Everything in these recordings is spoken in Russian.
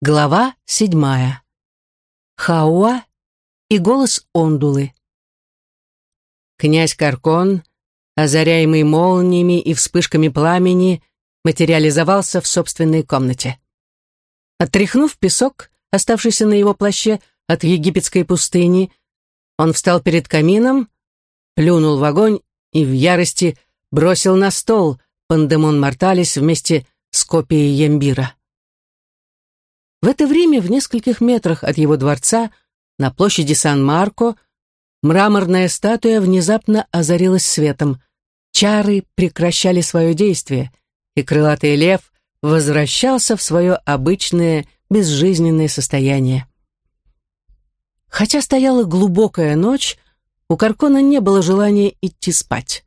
Глава седьмая. Хауа и голос Ондулы. Князь Каркон, озаряемый молниями и вспышками пламени, материализовался в собственной комнате. Отряхнув песок, оставшийся на его плаще от египетской пустыни, он встал перед камином, плюнул в огонь и в ярости бросил на стол пандемон морталис вместе с копией Ембира. В это время в нескольких метрах от его дворца, на площади Сан-Марко, мраморная статуя внезапно озарилась светом. Чары прекращали свое действие, и крылатый лев возвращался в свое обычное безжизненное состояние. Хотя стояла глубокая ночь, у Каркона не было желания идти спать.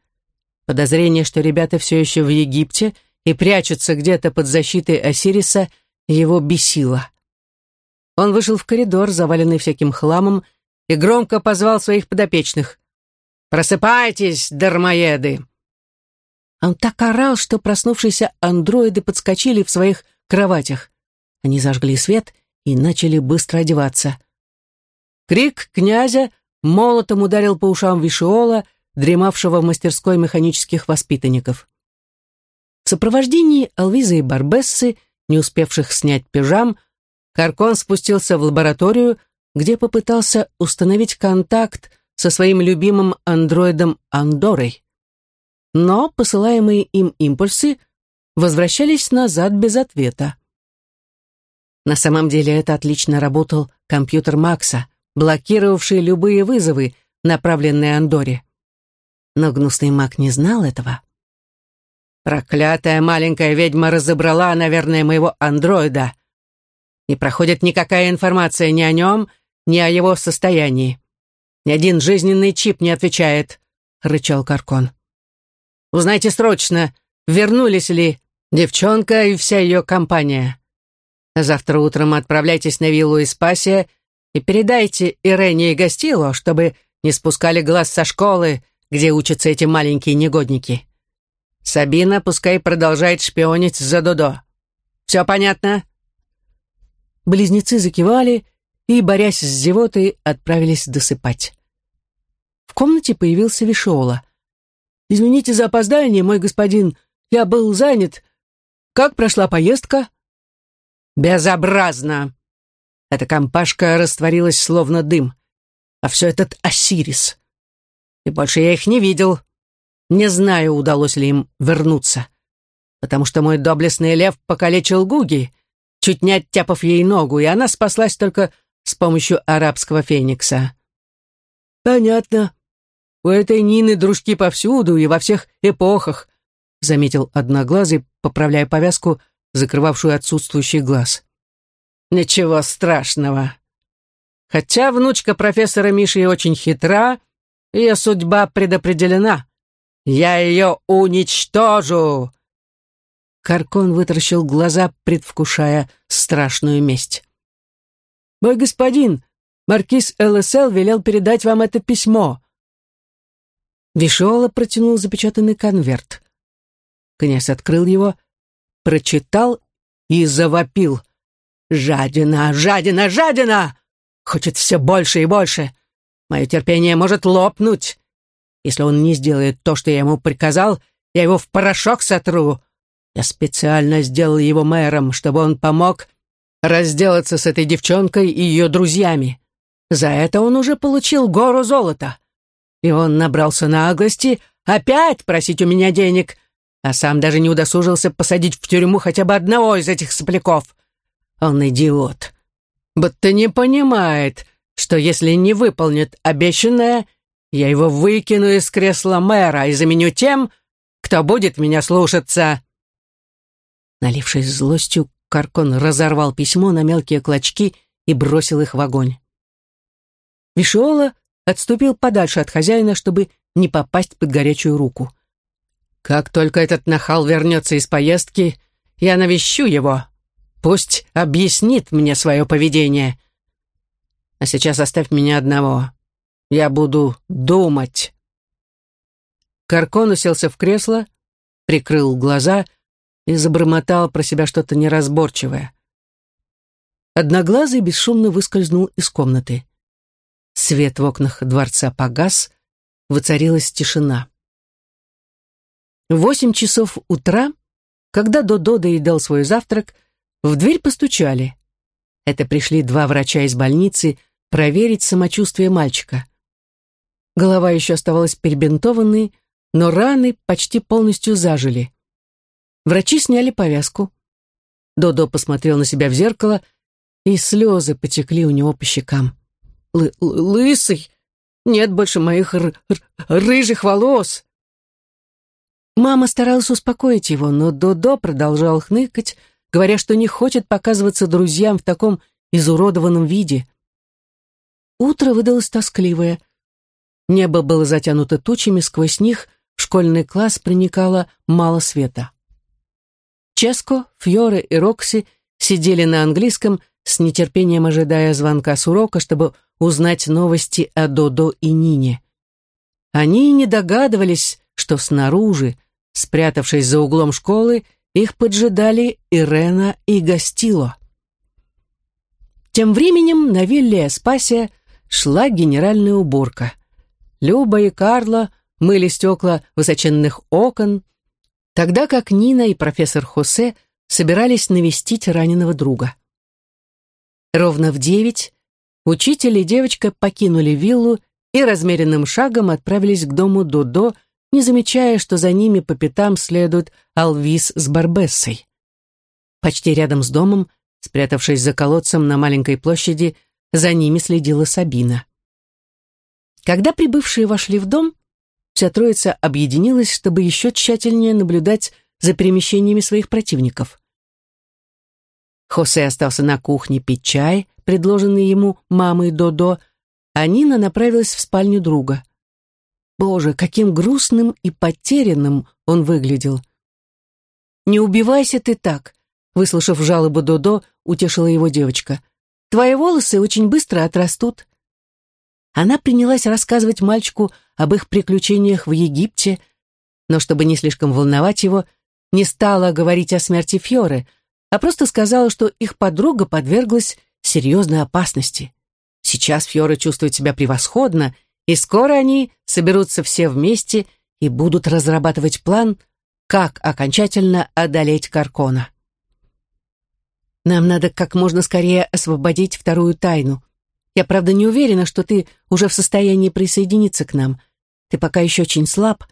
Подозрение, что ребята все еще в Египте и прячутся где-то под защитой Осириса – его бесило. Он вышел в коридор, заваленный всяким хламом, и громко позвал своих подопечных. «Просыпайтесь, дармоеды!» Он так орал, что проснувшиеся андроиды подскочили в своих кроватях. Они зажгли свет и начали быстро одеваться. Крик князя молотом ударил по ушам Вишиола, дремавшего в мастерской механических воспитанников. В сопровождении Алвизы и Барбессы не успевших снять пижам, Каркон спустился в лабораторию, где попытался установить контакт со своим любимым андроидом Андорой. Но посылаемые им импульсы возвращались назад без ответа. На самом деле это отлично работал компьютер Макса, блокировавший любые вызовы, направленные Андоре. Но гнусный Мак не знал этого. Проклятая маленькая ведьма разобрала, наверное, моего андроида. Не проходит никакая информация ни о нем, ни о его состоянии. Ни один жизненный чип не отвечает, — рычал Каркон. Узнайте срочно, вернулись ли девчонка и вся ее компания. Завтра утром отправляйтесь на виллу Испасия и передайте Ирене и Гастило, чтобы не спускали глаз со школы, где учатся эти маленькие негодники. Сабина пускай продолжает шпионить за Додо. Все понятно?» Близнецы закивали и, борясь с зевотой, отправились досыпать. В комнате появился Вишола. «Извините за опоздание, мой господин, я был занят. Как прошла поездка?» «Безобразно!» Эта компашка растворилась словно дым. А все этот Осирис. И больше я их не видел. Не знаю, удалось ли им вернуться, потому что мой доблестный лев покалечил Гуги, чуть не оттяпав ей ногу, и она спаслась только с помощью арабского феникса. «Понятно. У этой Нины дружки повсюду и во всех эпохах», заметил одноглазый, поправляя повязку, закрывавшую отсутствующий глаз. «Ничего страшного. Хотя внучка профессора Миши очень хитра, ее судьба предопределена. Я ее уничтожу!» Каркон вытаращил глаза, предвкушая страшную месть. «Мой господин, маркиз ЛСЛ велел передать вам это письмо». Вишола протянул запечатанный конверт. Князь открыл его, прочитал и завопил. «Жадина, жадина, жадина! Хочет все больше и больше! Мое терпение может лопнуть! Если он не сделает то, что я ему приказал, я его в порошок сотру. Я специально сделал его мэром, чтобы он помог разделаться с этой девчонкой и ее друзьями. За это он уже получил гору золота. И он набрался наглости опять просить у меня денег, а сам даже не удосужился посадить в тюрьму хотя бы одного из этих сопляков. Он идиот. Будто не понимает, что если не выполнит обещанное — я его выкину из кресла мэра и заменю тем, кто будет меня слушаться. Налившись злостью, Каркон разорвал письмо на мелкие клочки и бросил их в огонь. Вишиола отступил подальше от хозяина, чтобы не попасть под горячую руку. «Как только этот нахал вернется из поездки, я навещу его. Пусть объяснит мне свое поведение. А сейчас оставь меня одного. Я буду думать. Каркон уселся в кресло, прикрыл глаза и забормотал про себя что-то неразборчивое. Одноглазый бесшумно выскользнул из комнаты. Свет в окнах дворца погас, воцарилась тишина. Восемь часов утра, когда Додо доедал свой завтрак, в дверь постучали. Это пришли два врача из больницы проверить самочувствие мальчика. Голова еще оставалась перебинтованной, но раны почти полностью зажили. Врачи сняли повязку. Додо посмотрел на себя в зеркало, и слезы потекли у него по щекам. Л «Лысый! Нет больше моих рыжих волос!» Мама старалась успокоить его, но Додо продолжал хныкать, говоря, что не хочет показываться друзьям в таком изуродованном виде. Утро выдалось тоскливое. Небо было затянуто тучами, сквозь них в школьный класс проникало мало света. Ческо, Фьоре и Рокси сидели на английском, с нетерпением ожидая звонка с урока, чтобы узнать новости о Додо и Нине. Они не догадывались, что снаружи, спрятавшись за углом школы, их поджидали Ирена и Гастило. Тем временем на вилле Эспасия шла генеральная уборка. Люба и Карла мыли стекла высоченных окон, тогда как Нина и профессор Хосе собирались навестить раненого друга. Ровно в девять учитель и девочка покинули виллу и размеренным шагом отправились к дому Додо, не замечая, что за ними по пятам следует Алвис с Барбессой. Почти рядом с домом, спрятавшись за колодцем на маленькой площади, за ними следила Сабина. Когда прибывшие вошли в дом, вся троица объединилась, чтобы еще тщательнее наблюдать за перемещениями своих противников. Хосе остался на кухне пить чай, предложенный ему мамой Додо, а Нина направилась в спальню друга. Боже, каким грустным и потерянным он выглядел. «Не убивайся ты так», — выслушав жалобу Додо, утешила его девочка. «Твои волосы очень быстро отрастут». Она принялась рассказывать мальчику об их приключениях в Египте, но, чтобы не слишком волновать его, не стала говорить о смерти Фьоры — а просто сказала, что их подруга подверглась серьезной опасности. Сейчас Фьора чувствует себя превосходно, и скоро они соберутся все вместе и будут разрабатывать план, как окончательно одолеть Каркона. Нам надо как можно скорее освободить вторую тайну. Я, правда, не уверена, что ты уже в состоянии присоединиться к нам. Ты пока еще очень слаб,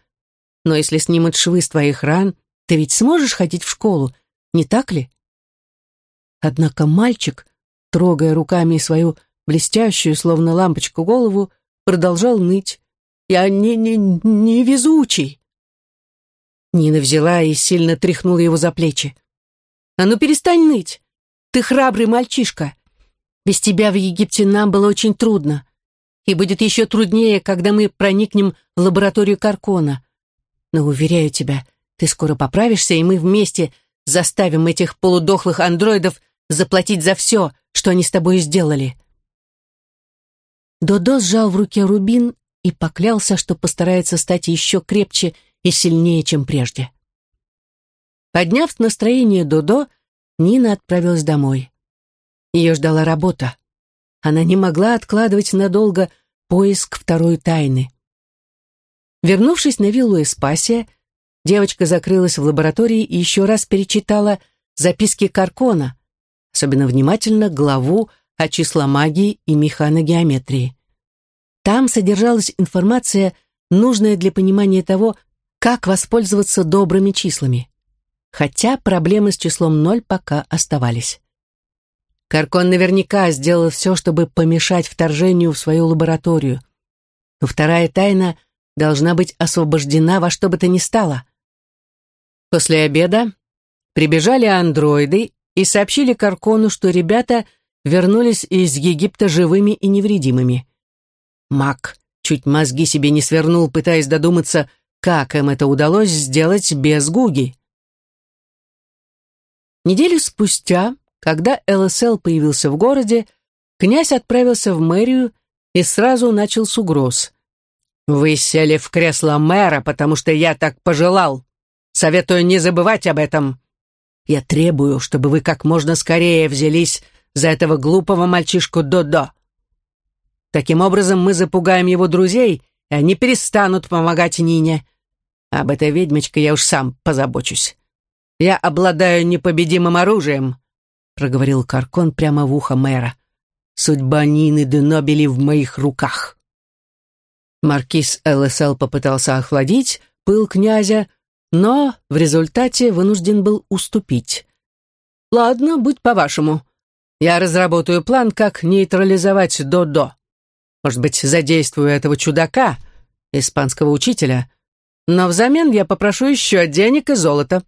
но если снимут швы с твоих ран, ты ведь сможешь ходить в школу, не так ли? Однако мальчик, трогая руками свою блестящую, словно лампочку, голову, продолжал ныть. «Я не, не, не везучий!» Нина взяла и сильно тряхнула его за плечи. «А ну перестань ныть! Ты храбрый мальчишка! Без тебя в Египте нам было очень трудно, и будет еще труднее, когда мы проникнем в лабораторию Каркона. Но, уверяю тебя, ты скоро поправишься, и мы вместе заставим этих полудохлых андроидов заплатить за все, что они с тобой сделали». Додо сжал в руке рубин и поклялся, что постарается стать еще крепче и сильнее, чем прежде. Подняв настроение Додо, Нина отправилась домой. Ее ждала работа. Она не могла откладывать надолго поиск второй тайны. Вернувшись на виллу Эспасия, девочка закрылась в лаборатории и еще раз перечитала записки Каркона, особенно внимательно главу о числомагии и механогеометрии. Там содержалась информация, нужная для понимания того, как воспользоваться добрыми числами. Хотя проблемы с числом ноль пока оставались. Каркон наверняка сделал все, чтобы помешать вторжению в свою лабораторию. Но вторая тайна должна быть освобождена во что бы то ни стало. После обеда прибежали андроиды и сообщили Каркону, что ребята вернулись из Египта живыми и невредимыми. Мак чуть мозги себе не свернул, пытаясь додуматься, как им это удалось сделать без Гуги. Неделю спустя, когда ЛСЛ появился в городе, князь отправился в мэрию и сразу начал с угроз. «Вы сели в кресло мэра, потому что я так пожелал. Советую не забывать об этом. Я требую, чтобы вы как можно скорее взялись за этого глупого мальчишку Додо. Таким образом мы запугаем его друзей, и они перестанут помогать Нине. Об этой ведьмочке я уж сам позабочусь. Я обладаю непобедимым оружием, проговорил Каркон прямо в ухо мэра. Судьба Нины де Нобели в моих руках. Маркиз ЛСЛ попытался охладить пыл князя, но в результате вынужден был уступить. «Ладно, будь по-вашему. Я разработаю план, как нейтрализовать Додо. Может быть, задействую этого чудака, испанского учителя, но взамен я попрошу еще денег и золота».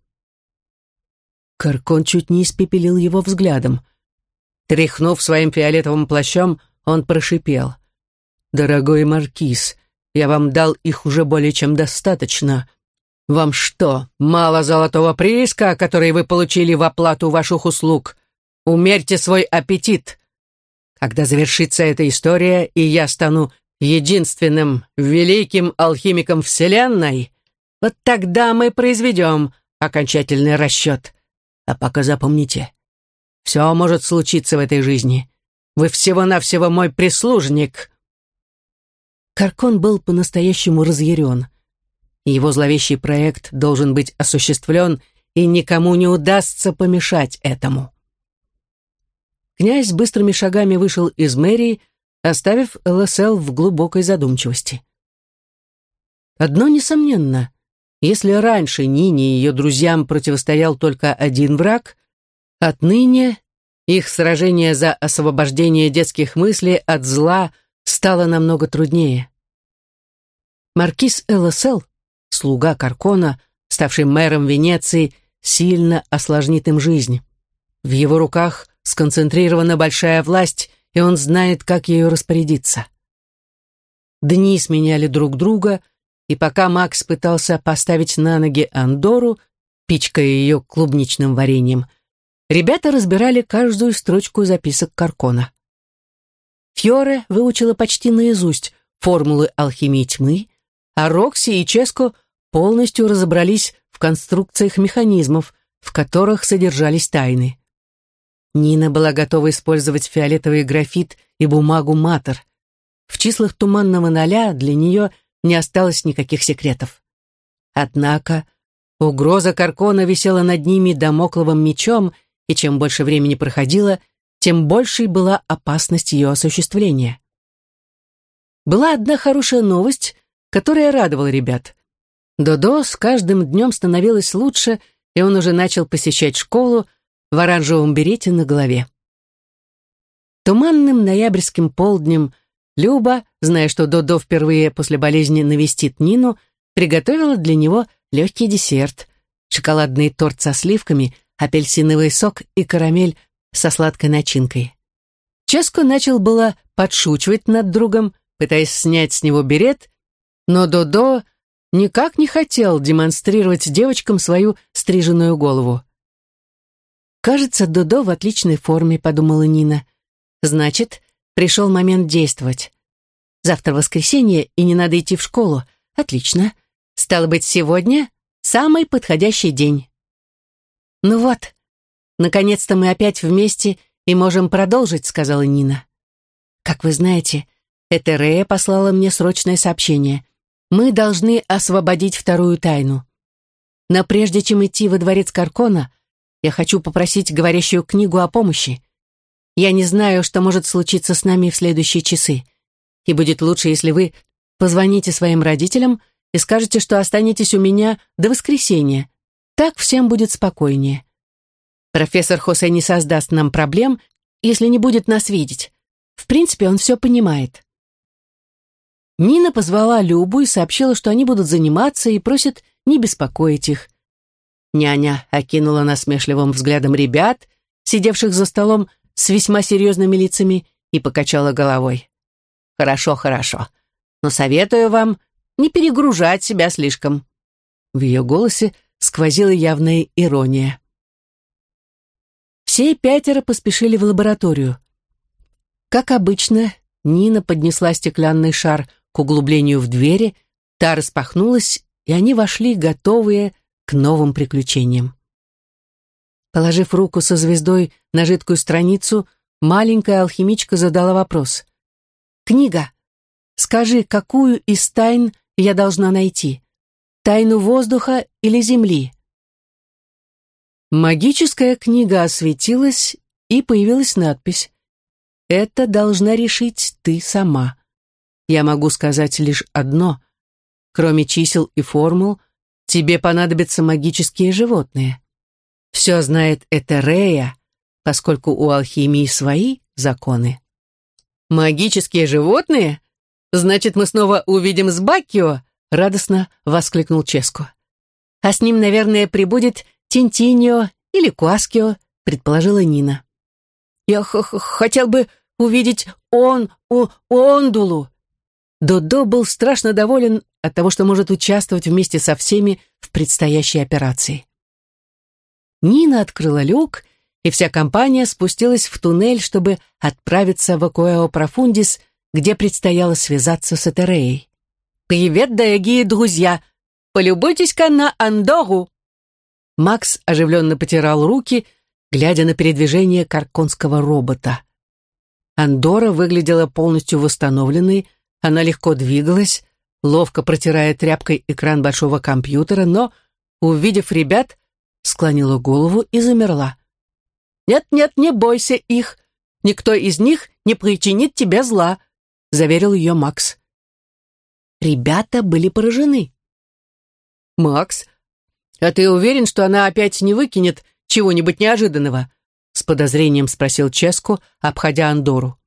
Каркон чуть не испепелил его взглядом. Тряхнув своим фиолетовым плащом, он прошипел. «Дорогой маркиз, я вам дал их уже более чем достаточно. Вам что, мало золотого прииска, который вы получили в оплату ваших услуг? Умерьте свой аппетит. Когда завершится эта история, и я стану единственным великим алхимиком Вселенной, вот тогда мы произведем окончательный расчет. А пока запомните, все может случиться в этой жизни. Вы всего-навсего мой прислужник, Каркон был по-настоящему разъярен. Его зловещий проект должен быть осуществлен, и никому не удастся помешать этому. Князь быстрыми шагами вышел из мэрии, оставив ЛСЛ в глубокой задумчивости. Одно несомненно, если раньше Нине и ее друзьям противостоял только один враг, отныне их сражение за освобождение детских мыслей от зла стало намного труднее. Маркиз ЛСЛ, слуга Каркона, ставший мэром Венеции, сильно осложнит им жизнь. В его руках сконцентрирована большая власть, и он знает, как ею распорядиться. Дни сменяли друг друга, и пока Макс пытался поставить на ноги Андору, пичкая ее клубничным вареньем, ребята разбирали каждую строчку записок Каркона. Фьоре выучила почти наизусть формулы алхимии тьмы, а Рокси и Ческо полностью разобрались в конструкциях механизмов, в которых содержались тайны. Нина была готова использовать фиолетовый графит и бумагу матер. В числах туманного ноля для нее не осталось никаких секретов. Однако угроза Каркона висела над ними домокловым мечом, и чем больше времени проходило, тем большей была опасность ее осуществления. Была одна хорошая новость, которая радовала ребят. Додо с каждым днем становилось лучше, и он уже начал посещать школу в оранжевом берете на голове. Туманным ноябрьским полднем Люба, зная, что Додо впервые после болезни навестит Нину, приготовила для него легкий десерт, шоколадный торт со сливками, апельсиновый сок и карамель со сладкой начинкой. Ческо начал было подшучивать над другом, пытаясь снять с него берет, но Додо никак не хотел демонстрировать девочкам свою стриженную голову. «Кажется, Додо в отличной форме», — подумала Нина. «Значит, пришел момент действовать. Завтра воскресенье, и не надо идти в школу. Отлично. Стало быть, сегодня самый подходящий день». «Ну вот, «Наконец-то мы опять вместе и можем продолжить», — сказала Нина. «Как вы знаете, Этерея послала мне срочное сообщение. Мы должны освободить вторую тайну. Но прежде чем идти во дворец Каркона, я хочу попросить говорящую книгу о помощи. Я не знаю, что может случиться с нами в следующие часы. И будет лучше, если вы позвоните своим родителям и скажете, что останетесь у меня до воскресенья. Так всем будет спокойнее. Профессор Хосе не создаст нам проблем, если не будет нас видеть. В принципе, он все понимает. Нина позвала Любу и сообщила, что они будут заниматься и просит не беспокоить их. Няня окинула насмешливым взглядом ребят, сидевших за столом с весьма серьезными лицами, и покачала головой. «Хорошо, хорошо, но советую вам не перегружать себя слишком». В ее голосе сквозила явная ирония. Все пятеро поспешили в лабораторию. Как обычно, Нина поднесла стеклянный шар к углублению в двери, та распахнулась, и они вошли, готовые к новым приключениям. Положив руку со звездой на жидкую страницу, маленькая алхимичка задала вопрос. «Книга, скажи, какую из тайн я должна найти? Тайну воздуха или земли?» Магическая книга осветилась, и появилась надпись «Это должна решить ты сама». Я могу сказать лишь одно. Кроме чисел и формул, тебе понадобятся магические животные. Все знает Этерея, поскольку у алхимии свои законы. «Магические животные? Значит, мы снова увидим Сбакио?» — радостно воскликнул Ческо. «А с ним, наверное, прибудет Тинтиньо или Куаскио», — предположила Нина. «Я х -х хотел бы увидеть он, у Ондулу». Додо был страшно доволен от того, что может участвовать вместе со всеми в предстоящей операции. Нина открыла люк, и вся компания спустилась в туннель, чтобы отправиться в Акуэо Профундис, где предстояло связаться с Этереей. «Привет, дорогие друзья! Полюбуйтесь-ка на Андору!» Макс оживленно потирал руки, глядя на передвижение карконского робота. Андора выглядела полностью восстановленной, она легко двигалась, ловко протирая тряпкой экран большого компьютера, но, увидев ребят, склонила голову и замерла. «Нет-нет, не бойся их. Никто из них не причинит тебе зла», — заверил ее Макс. Ребята были поражены. «Макс, а ты уверен, что она опять не выкинет чего-нибудь неожиданного?» С подозрением спросил Ческу, обходя Андору.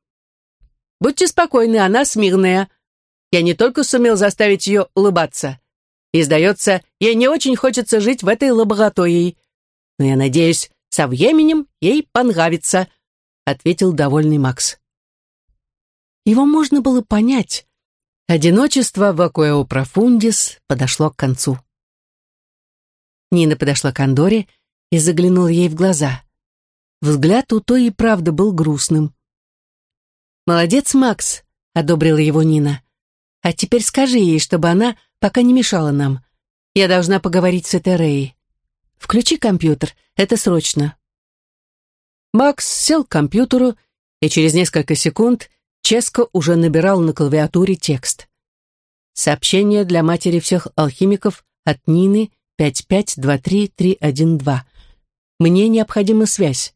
«Будьте спокойны, она смирная. Я не только сумел заставить ее улыбаться. И, сдается, ей не очень хочется жить в этой лаборатории. Но я надеюсь, со временем ей понравится», ответил довольный Макс. Его можно было понять. Одиночество в Акуэо Профундис подошло к концу. Нина подошла к Андоре и заглянула ей в глаза. Взгляд у той и правда был грустным. «Молодец, Макс», — одобрила его Нина. «А теперь скажи ей, чтобы она пока не мешала нам. Я должна поговорить с Этереей. Включи компьютер, это срочно». Макс сел к компьютеру, и через несколько секунд Ческо уже набирал на клавиатуре текст. Сообщение для матери всех алхимиков от Нины 5523312. Мне необходима связь.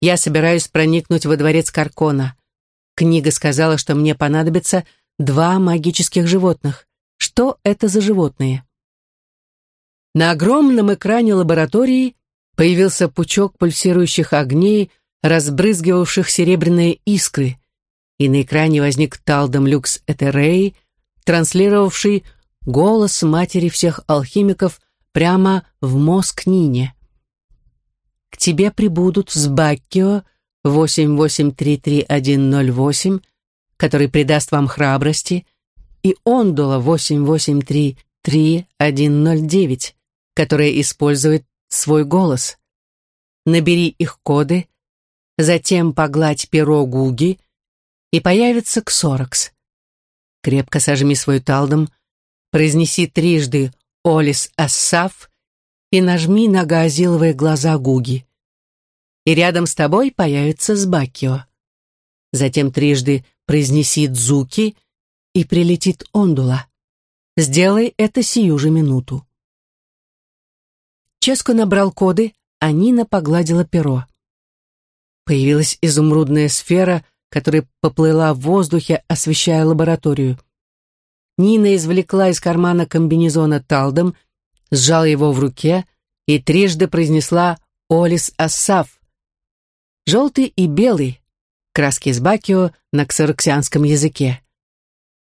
Я собираюсь проникнуть во дворец Каркона. Книга сказала, что мне понадобится два магических животных. Что это за животные? На огромном экране лаборатории появился пучок пульсирующих огней, разбрызгивавших серебряные искры, и на экране возник Талдом Люкс Этерей, транслировавший голос матери всех алхимиков прямо в мозг Нине. К тебе прибудут с Баккио 8833108, который придаст вам храбрости, и Ондула 8833109, которая использует свой голос. Набери их коды, затем погладь перо Гуги, и появится Ксоракс. Крепко сожми свой талдом, произнеси трижды Олис Ассаф и нажми на газиловые глаза Гуги. И рядом с тобой появится Сбакио. Затем трижды произнеси Дзуки, и прилетит Ондула. Сделай это сию же минуту. Ческо набрал коды, а Нина погладила перо. Появилась изумрудная сфера, которая поплыла в воздухе, освещая лабораторию. Нина извлекла из кармана комбинезона талдом, сжала его в руке и трижды произнесла «Олис Ассаф». Желтый и белый, краски из бакио на ксароксианском языке.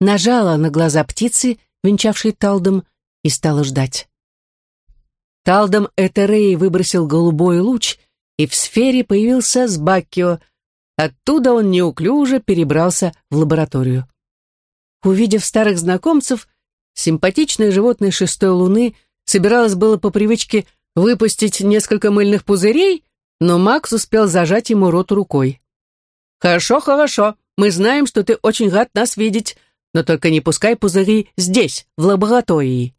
Нажала на глаза птицы, венчавшей талдом, и стала ждать. Талдом Этерей выбросил голубой луч, и в сфере появился Сбакио. Оттуда он неуклюже перебрался в лабораторию. Увидев старых знакомцев, симпатичное животное шестой луны собиралось было по привычке выпустить несколько мыльных пузырей, но Макс успел зажать ему рот рукой. «Хорошо, хорошо, мы знаем, что ты очень рад нас видеть, но только не пускай пузыри здесь, в лаборатории».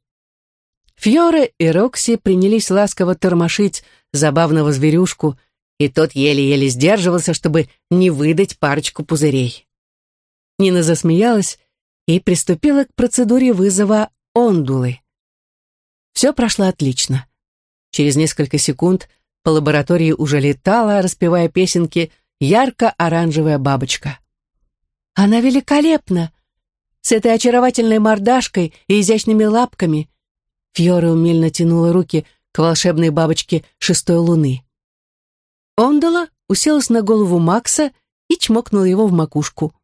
Фьоре и Рокси принялись ласково тормошить забавного зверюшку, и тот еле-еле сдерживался, чтобы не выдать парочку пузырей. Нина засмеялась и приступила к процедуре вызова ондулы. Все прошло отлично. Через несколько секунд по лаборатории уже летала, распевая песенки, ярко-оранжевая бабочка. «Она великолепна! С этой очаровательной мордашкой и изящными лапками!» Фьора умельно тянула руки к волшебной бабочке шестой луны. Ондола уселась на голову Макса и чмокнула его в макушку.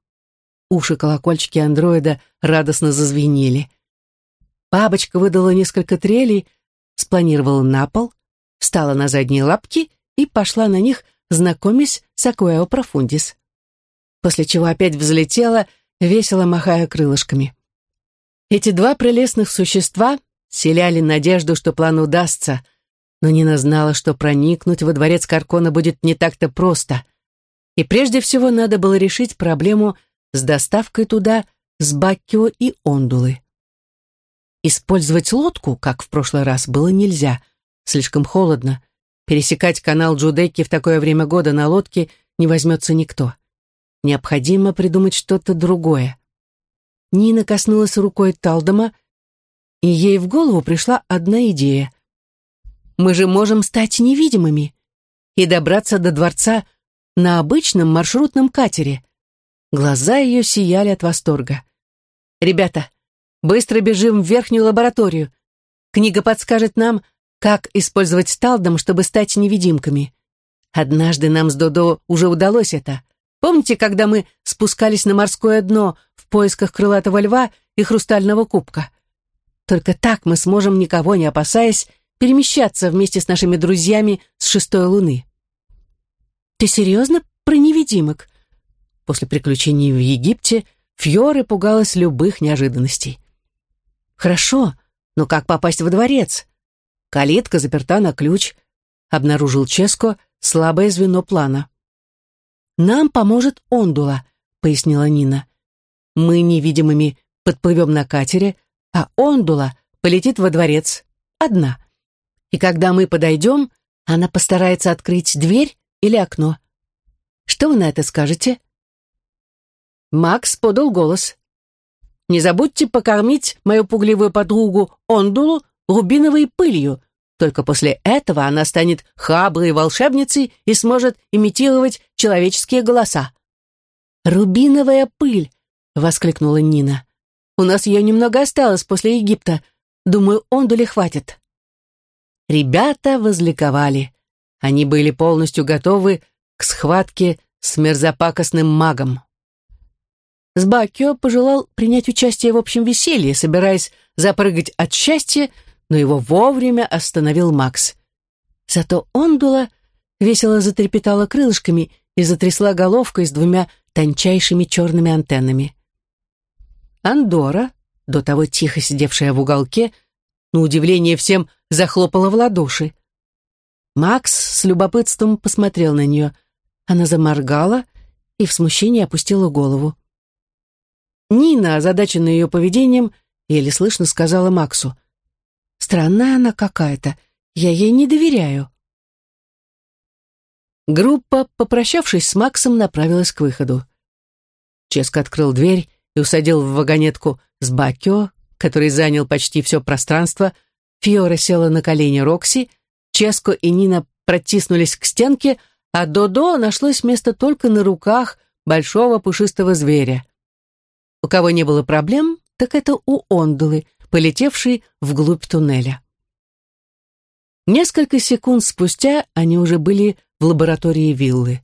Уши-колокольчики андроида радостно зазвенели. Бабочка выдала несколько трелей, спланировала на пол, встала на задние лапки и пошла на них, знакомясь с Акуэо Профундис. После чего опять взлетела, весело махая крылышками. Эти два прелестных существа селяли надежду, что план удастся, но Нина знала, что проникнуть во дворец Каркона будет не так-то просто. И прежде всего надо было решить проблему с доставкой туда с Баккио и Ондулы. Использовать лодку, как в прошлый раз, было нельзя. Слишком холодно. Пересекать канал Джудеки в такое время года на лодке не возьмется никто. Необходимо придумать что-то другое. Нина коснулась рукой Талдома, и ей в голову пришла одна идея. «Мы же можем стать невидимыми и добраться до дворца на обычном маршрутном катере». Глаза ее сияли от восторга. «Ребята, быстро бежим в верхнюю лабораторию. Книга подскажет нам, как использовать талдом, чтобы стать невидимками. Однажды нам с Додо уже удалось это. Помните, когда мы спускались на морское дно в поисках крылатого льва и хрустального кубка? Только так мы сможем, никого не опасаясь, перемещаться вместе с нашими друзьями с шестой луны. Ты серьезно про невидимок? После приключений в Египте Фьоре пугалась любых неожиданностей. «Хорошо, но как попасть во дворец?» «Калитка заперта на ключ», — обнаружил Ческо слабое звено плана. «Нам поможет Ондула», — пояснила Нина. «Мы невидимыми подплывем на катере, а Ондула полетит во дворец. Одна. И когда мы подойдем, она постарается открыть дверь или окно. Что вы на это скажете?» Макс подал голос. «Не забудьте покормить мою пугливую подругу Ондулу рубиновой пылью. Только после этого она станет храброй волшебницей и сможет имитировать человеческие голоса». «Рубиновая пыль!» — воскликнула Нина. «У нас ее немного осталось после Египта. Думаю, Ондуле хватит». Ребята возликовали. Они были полностью готовы к схватке с мерзопакостным магом. Сбакио пожелал принять участие в общем веселье, собираясь запрыгать от счастья, но его вовремя остановил Макс. Зато Ондула весело затрепетала крылышками и затрясла головкой с двумя тончайшими черными антеннами. Андора, до того тихо сидевшая в уголке, на удивление всем захлопала в ладоши. Макс с любопытством посмотрел на нее. Она заморгала и в смущении опустила голову. Нина, озадаченная ее поведением, еле слышно сказала Максу. «Странная она какая-то. Я ей не доверяю». Группа, попрощавшись с Максом, направилась к выходу. Ческо открыл дверь и усадил в вагонетку с Бакио, который занял почти все пространство. Фиора села на колени Рокси, Ческо и Нина протиснулись к стенке, а Додо нашлось место только на руках большого пушистого зверя. У кого не было проблем, так это у Ондулы, полетевшей вглубь туннеля. Несколько секунд спустя они уже были в лаборатории виллы.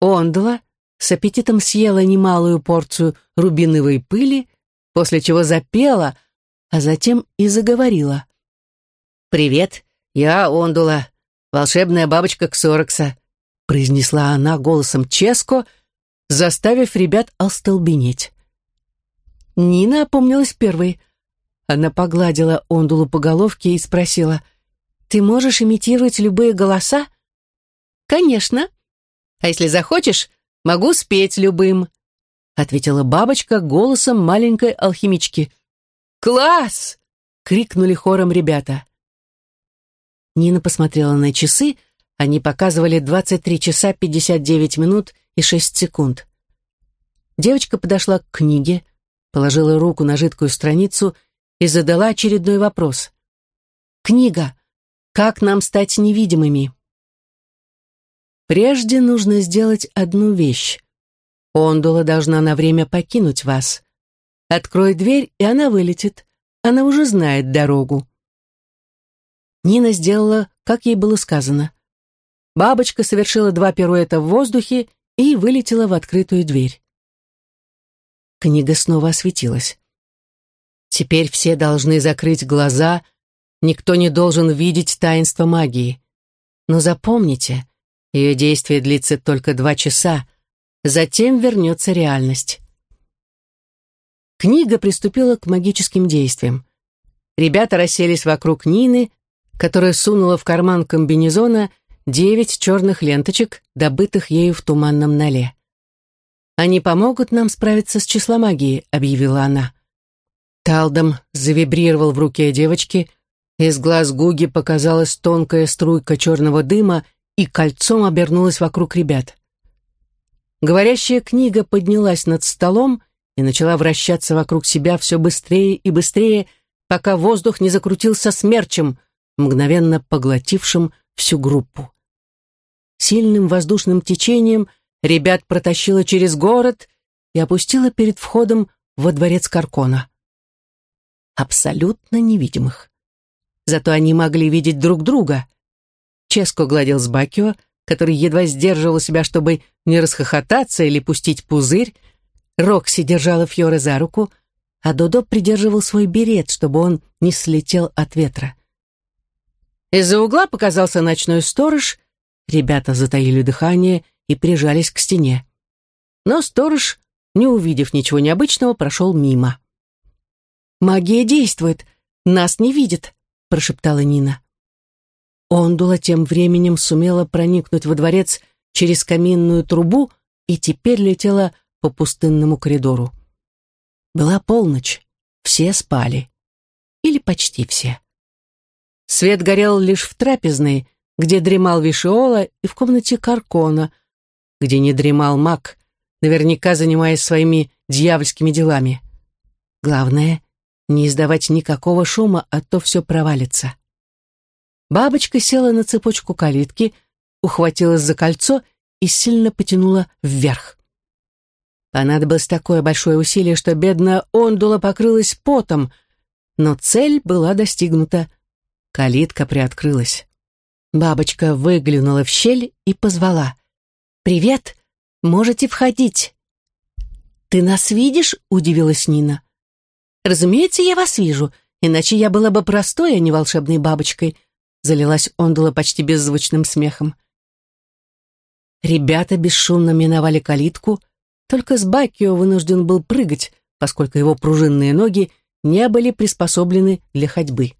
Ондула с аппетитом съела немалую порцию рубиновой пыли, после чего запела, а затем и заговорила. «Привет, я Ондула, волшебная бабочка Ксорокса», произнесла она голосом Ческо, заставив ребят остолбенеть. Нина опомнилась первой. Она погладила Ондулу по головке и спросила, «Ты можешь имитировать любые голоса?» «Конечно. А если захочешь, могу спеть любым», ответила бабочка голосом маленькой алхимички. «Класс!» — крикнули хором ребята. Нина посмотрела на часы, Они показывали 23 часа 59 минут и 6 секунд. Девочка подошла к книге, положила руку на жидкую страницу и задала очередной вопрос. «Книга. Как нам стать невидимыми?» Прежде нужно сделать одну вещь. Ондула должна на время покинуть вас. Открой дверь, и она вылетит. Она уже знает дорогу. Нина сделала, как ей было сказано. Бабочка совершила два пируэта в воздухе и вылетела в открытую дверь. Книга снова осветилась. Теперь все должны закрыть глаза, никто не должен видеть таинство магии. Но запомните, ее действие длится только два часа, затем вернется реальность. Книга приступила к магическим действиям. Ребята расселись вокруг Нины, которая сунула в карман комбинезона девять черных ленточек, добытых ею в туманном нале. «Они помогут нам справиться с числомагией», — объявила она. Талдом завибрировал в руке девочки, из глаз Гуги показалась тонкая струйка черного дыма и кольцом обернулась вокруг ребят. Говорящая книга поднялась над столом и начала вращаться вокруг себя все быстрее и быстрее, пока воздух не закрутился смерчем, мгновенно поглотившим всю группу. Сильным воздушным течением ребят протащило через город и опустило перед входом во дворец Каркона. Абсолютно невидимых. Зато они могли видеть друг друга. Ческо гладил с Бакио, который едва сдерживал себя, чтобы не расхохотаться или пустить пузырь. Рокси держала Фьора за руку, а Додо придерживал свой берет, чтобы он не слетел от ветра. Из-за угла показался ночной сторож, ребята затаили дыхание и прижались к стене. Но сторож, не увидев ничего необычного, прошел мимо. «Магия действует, нас не видит», — прошептала Нина. Ондула тем временем сумела проникнуть во дворец через каминную трубу и теперь летела по пустынному коридору. Была полночь, все спали. Или почти все. Свет горел лишь в трапезной, где дремал Вишиола, и в комнате Каркона, где не дремал маг, наверняка занимаясь своими дьявольскими делами. Главное — не издавать никакого шума, а то все провалится. Бабочка села на цепочку калитки, ухватилась за кольцо и сильно потянула вверх. Понадобилось такое большое усилие, что бедная Ондула покрылась потом, но цель была достигнута. Калитка приоткрылась. Бабочка выглянула в щель и позвала. «Привет! Можете входить!» «Ты нас видишь?» — удивилась Нина. «Разумеется, я вас вижу, иначе я была бы простой, а не волшебной бабочкой», залилась Ондула почти беззвучным смехом. Ребята бесшумно миновали калитку, только с Бакио вынужден был прыгать, поскольку его пружинные ноги не были приспособлены для ходьбы.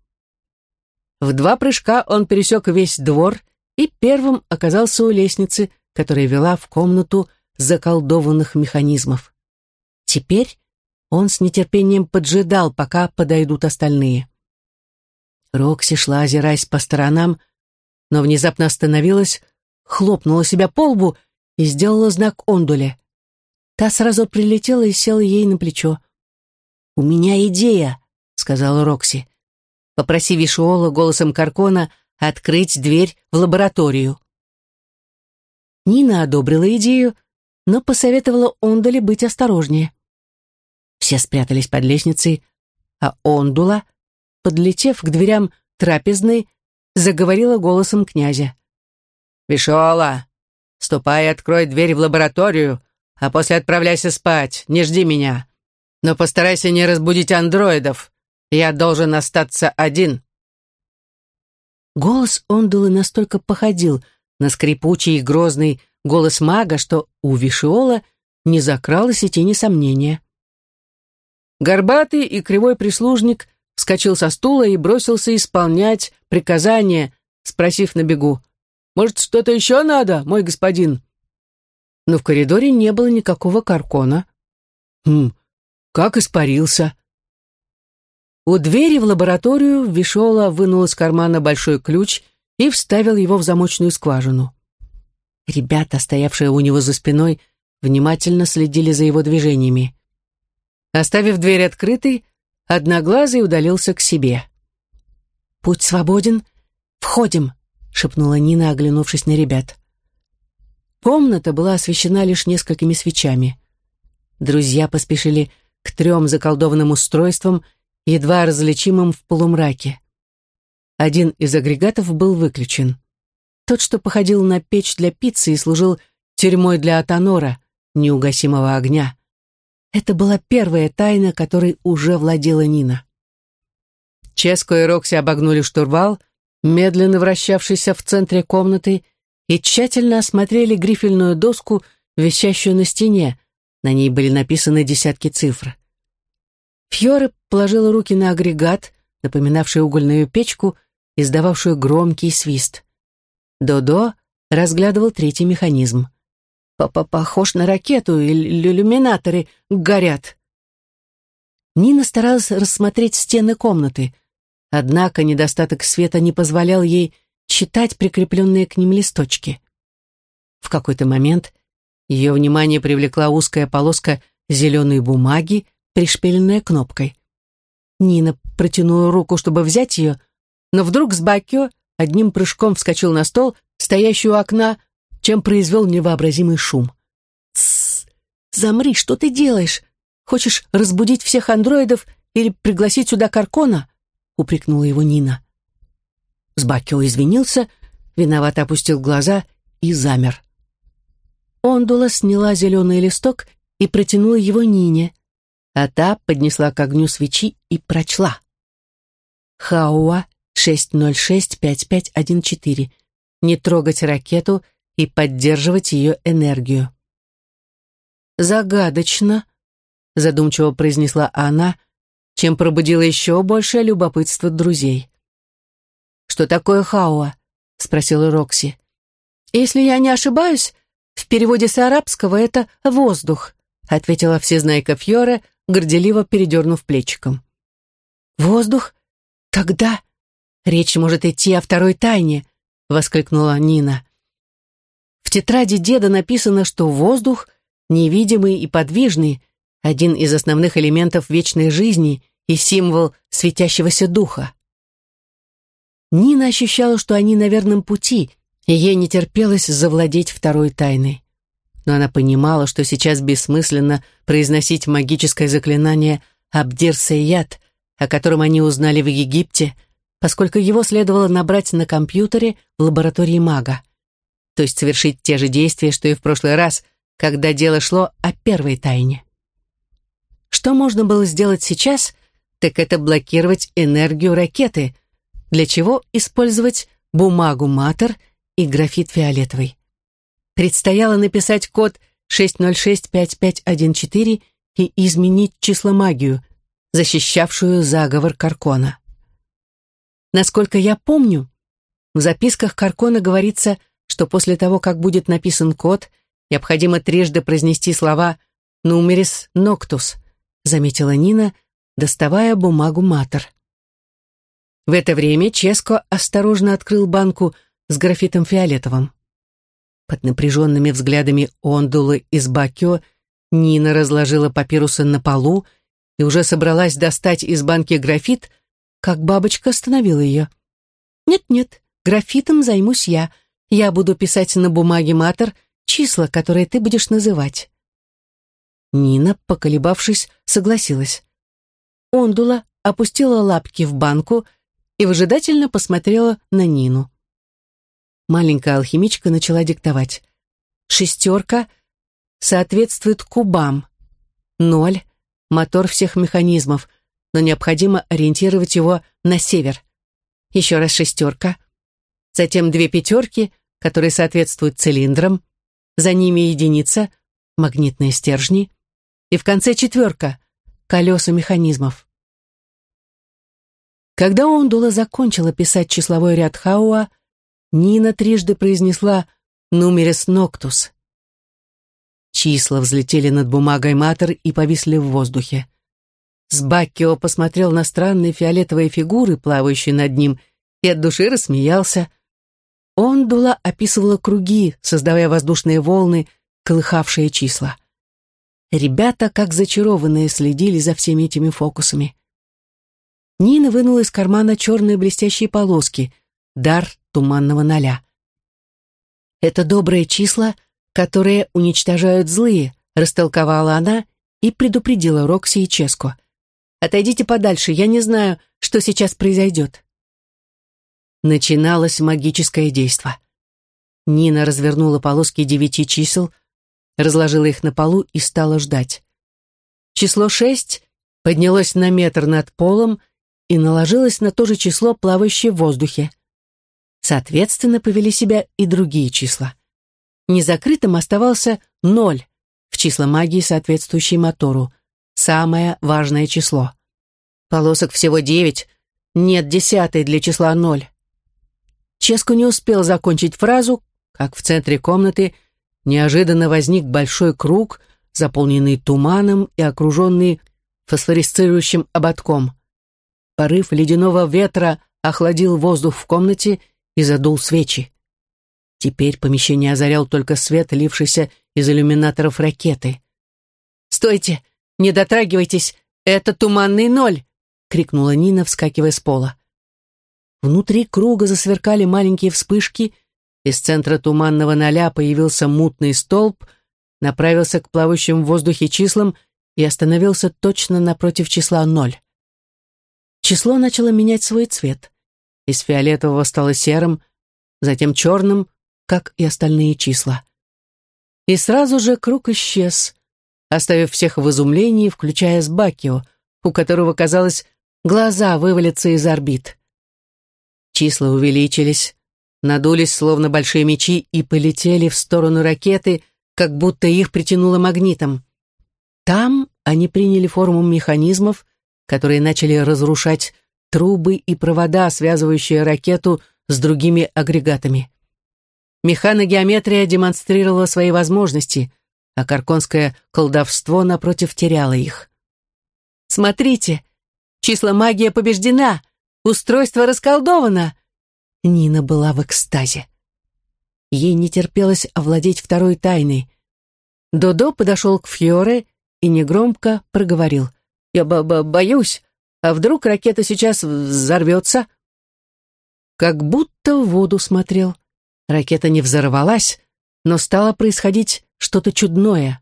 В два прыжка он пересек весь двор и первым оказался у лестницы, которая вела в комнату заколдованных механизмов. Теперь он с нетерпением поджидал, пока подойдут остальные. Рокси шла, озираясь по сторонам, но внезапно остановилась, хлопнула себя по лбу и сделала знак Ондуле. Та сразу прилетела и села ей на плечо. «У меня идея», — сказала Рокси. «Попроси Вишуола голосом Каркона открыть дверь в лабораторию». Нина одобрила идею, но посоветовала Ондуле быть осторожнее. Все спрятались под лестницей, а Ондула подлетев к дверям трапезной, заговорила голосом князя. «Вишола, ступай и открой дверь в лабораторию, а после отправляйся спать, не жди меня. Но постарайся не разбудить андроидов. Я должен остаться один». Голос Ондулы настолько походил на скрипучий и грозный голос мага, что у Вишиола не закралось и тени сомнения. Горбатый и кривой прислужник вскочил со стула и бросился исполнять приказание, спросив на бегу, «Может, что-то еще надо, мой господин?» Но в коридоре не было никакого каркона. «Хм, как испарился?» У двери в лабораторию Вишола вынул из кармана большой ключ и вставил его в замочную скважину. Ребята, стоявшие у него за спиной, внимательно следили за его движениями. Оставив дверь открытой, Одноглазый удалился к себе. «Путь свободен. Входим», — шепнула Нина, оглянувшись на ребят. Комната была освещена лишь несколькими свечами. Друзья поспешили к трем заколдованным устройствам, едва различимым в полумраке. Один из агрегатов был выключен. Тот, что походил на печь для пиццы и служил тюрьмой для Атонора, неугасимого огня. Это была первая тайна, которой уже владела Нина. Ческо и Рокси обогнули штурвал, медленно вращавшийся в центре комнаты, и тщательно осмотрели грифельную доску, висящую на стене. На ней были написаны десятки цифр. Фьоре положила руки на агрегат, напоминавший угольную печку, издававшую громкий свист. Додо разглядывал третий механизм. П «Похож на ракету, иллюминаторы горят». Нина старалась рассмотреть стены комнаты, однако недостаток света не позволял ей читать прикрепленные к ним листочки. В какой-то момент ее внимание привлекла узкая полоска зеленой бумаги, пришпиленная кнопкой. Нина протянула руку, чтобы взять ее, но вдруг Сбакио одним прыжком вскочил на стол, стоящий у окна, чем произвел невообразимый шум. «Тссс! Замри, что ты делаешь? Хочешь разбудить всех андроидов или пригласить сюда Каркона?» — упрекнула его Нина. Сбакио извинился, виновато опустил глаза и замер. Ондула сняла зеленый листок и протянула его Нине, а та поднесла к огню свечи и прочла. Хауа 6065514. Не трогать ракету и поддерживать ее энергию. «Загадочно», — задумчиво произнесла она, чем пробудила еще большее любопытство друзей. «Что такое хауа?» — спросила Рокси. «Если я не ошибаюсь, в переводе с арабского это «воздух», — ответила всезнайка Фьора, горделиво передернув плечиком. «Воздух? Когда?» «Речь может идти о второй тайне», — воскликнула Нина. Тетради деда написано, что воздух, невидимый и подвижный, один из основных элементов вечной жизни и символ светящегося духа. Нина ощущала, что они на верном пути, и ей не терпелось завладеть второй тайной. Но она понимала, что сейчас бессмысленно произносить магическое заклинание «Абдир-Сейят», о котором они узнали в Египте, поскольку его следовало набрать на компьютере в лаборатории мага то есть совершить те же действия, что и в прошлый раз, когда дело шло о первой тайне. Что можно было сделать сейчас, так это блокировать энергию ракеты, для чего использовать бумагу матер и графит фиолетовый. Предстояло написать код 6065514 и изменить числомагию, защищавшую заговор Каркона. Насколько я помню, в записках Каркона говорится – что после того, как будет написан код, необходимо трижды произнести слова «нумерис ноктус», заметила Нина, доставая бумагу матер. В это время Ческо осторожно открыл банку с графитом фиолетовым. Под напряженными взглядами Ондулы из Бакё Нина разложила папирусы на полу и уже собралась достать из банки графит, как бабочка остановила ее. «Нет-нет, графитом займусь я», я буду писать на бумаге матер числа, которые ты будешь называть. Нина, поколебавшись, согласилась. Ондула опустила лапки в банку и выжидательно посмотрела на Нину. Маленькая алхимичка начала диктовать. Шестерка соответствует кубам. Ноль — мотор всех механизмов, но необходимо ориентировать его на север. Еще раз шестерка. Затем две пятерки — которые соответствуют цилиндрам, за ними единица, магнитные стержни, и в конце четверка, колеса механизмов. Когда Ондула закончила писать числовой ряд Хауа, Нина трижды произнесла «Нумерес ноктус». Числа взлетели над бумагой матер и повисли в воздухе. Сбаккио посмотрел на странные фиолетовые фигуры, плавающие над ним, и от души рассмеялся – Ондула описывала круги, создавая воздушные волны, колыхавшие числа. Ребята, как зачарованные, следили за всеми этими фокусами. Нина вынула из кармана черные блестящие полоски, дар туманного ноля. «Это добрые числа, которые уничтожают злые», растолковала она и предупредила Рокси и Ческо. «Отойдите подальше, я не знаю, что сейчас произойдет». Начиналось магическое действо. Нина развернула полоски девяти чисел, разложила их на полу и стала ждать. Число шесть поднялось на метр над полом и наложилось на то же число, плавающее в воздухе. Соответственно, повели себя и другие числа. Незакрытым оставался ноль, в числа магии, соответствующей мотору. Самое важное число. Полосок всего девять, нет десятой для числа ноль. Ческо не успел закончить фразу, как в центре комнаты неожиданно возник большой круг, заполненный туманом и окруженный фосфорисцирующим ободком. Порыв ледяного ветра охладил воздух в комнате и задул свечи. Теперь помещение озарял только свет, лившийся из иллюминаторов ракеты. «Стойте! Не дотрагивайтесь! Это туманный ноль!» — крикнула Нина, вскакивая с пола. Внутри круга засверкали маленькие вспышки, из центра туманного ноля появился мутный столб, направился к плавающим в воздухе числам и остановился точно напротив числа ноль. Число начало менять свой цвет. Из фиолетового стало серым, затем черным, как и остальные числа. И сразу же круг исчез, оставив всех в изумлении, включая Сбакио, у которого, казалось, глаза вывалятся из орбит. Числа увеличились, надулись, словно большие мечи, и полетели в сторону ракеты, как будто их притянуло магнитом. Там они приняли форму механизмов, которые начали разрушать трубы и провода, связывающие ракету с другими агрегатами. Механогеометрия демонстрировала свои возможности, а карконское колдовство, напротив, теряло их. «Смотрите, числа магия побеждена! Устройство расколдовано!» Нина была в экстазе. Ей не терпелось овладеть второй тайной. Додо подошел к Фьоре и негромко проговорил. «Я б -б боюсь, а вдруг ракета сейчас взорвется?» Как будто в воду смотрел. Ракета не взорвалась, но стало происходить что-то чудное.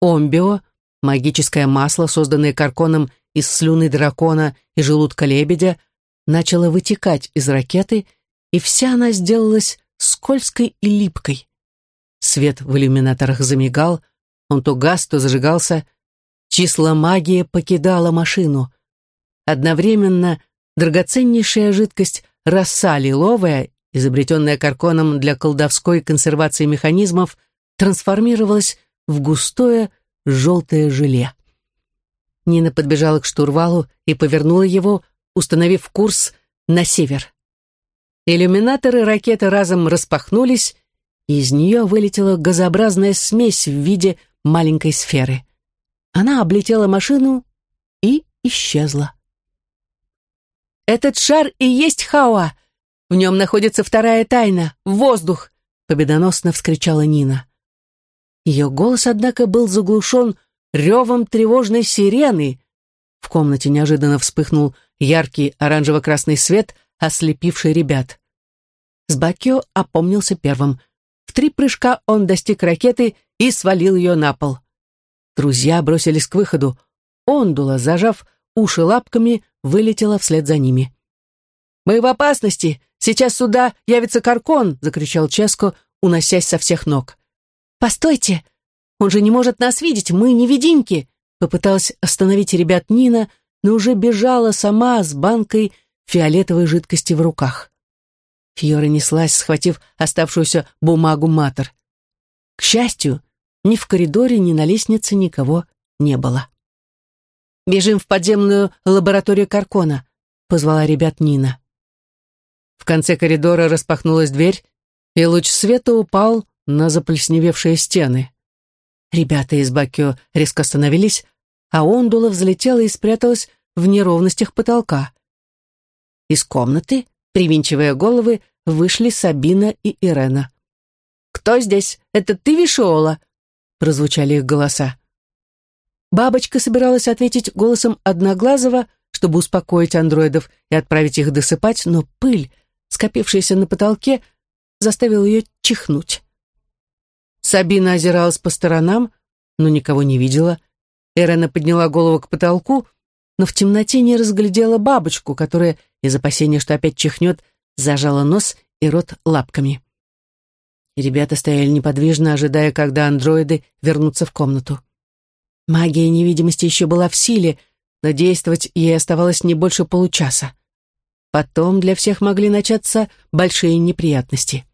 Омбио, магическое масло, созданное Карконом из слюны дракона и желудка лебедя, начало вытекать из ракеты, и вся она сделалась скользкой и липкой. Свет в иллюминаторах замигал, он то гас, то зажигался. Числа магии покидала машину. Одновременно драгоценнейшая жидкость роса лиловая изобретенная Карконом для колдовской консервации механизмов, трансформировалась в густое желтое желе. Нина подбежала к штурвалу и повернула его, установив курс на север. Иллюминаторы ракеты разом распахнулись, и из нее вылетела газообразная смесь в виде маленькой сферы. Она облетела машину и исчезла. «Этот шар и есть Хауа!» В нем находится вторая тайна — воздух!» — победоносно вскричала Нина. Ее голос, однако, был заглушен ревом тревожной сирены. В комнате неожиданно вспыхнул яркий оранжево-красный свет, ослепивший ребят. Сбакио опомнился первым. В три прыжка он достиг ракеты и свалил ее на пол. Друзья бросились к выходу. Ондула, зажав уши лапками, вылетела вслед за ними. «Мы в опасности! Сейчас сюда явится Каркон!» — закричал Ческо, уносясь со всех ног. «Постойте! Он же не может нас видеть! Мы невидимки!» Попыталась остановить ребят Нина, но уже бежала сама с банкой фиолетовой жидкости в руках. Фьора неслась, схватив оставшуюся бумагу матер. К счастью, ни в коридоре, ни на лестнице никого не было. «Бежим в подземную лабораторию Каркона», — позвала ребят Нина. В конце коридора распахнулась дверь, и луч света упал на заплесневевшие стены. Ребята из Бакио резко остановились, а Ондула взлетела и спряталась в неровностях потолка. Из комнаты, привинчивая головы, вышли Сабина и Ирена. «Кто здесь? Это ты, Вишола?» прозвучали их голоса. Бабочка собиралась ответить голосом Одноглазого, чтобы успокоить андроидов и отправить их досыпать, но пыль, скопившаяся на потолке, заставила ее чихнуть. Сабина озиралась по сторонам, но никого не видела. Эрена подняла голову к потолку, но в темноте не разглядела бабочку, которая, из опасения, что опять чихнет, зажала нос и рот лапками. ребята стояли неподвижно, ожидая, когда андроиды вернутся в комнату. Магия невидимости еще была в силе, но действовать ей оставалось не больше получаса. Потом для всех могли начаться большие неприятности.